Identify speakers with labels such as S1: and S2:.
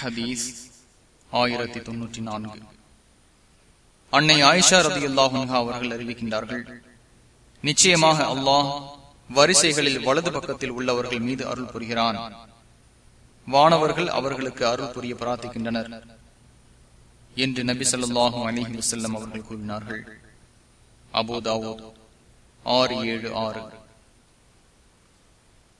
S1: ஹதீஸ் ஆயிரத்தி தொன்னூற்றி நான்கு. அன்னை ஆயிஷா ரதி அல்லாஹா அவர்கள் அறிவிக்கின்றார்கள் நிச்சயமாக அல்லாஹ் வரிசைகளில் வலது பக்கத்தில் உள்ளவர்கள் மீது அருள் புரிகிறான். வானவர்கள் அவர்களுக்கு அருள் புரிய பிரார்த்திக்கின்றனர் என்று நபி சொல்லாஹும் அலிஹி வசல்லம் அவர்கள் கூறினார்கள். அபோதாவோ ஆறு ஏழு ஆறு.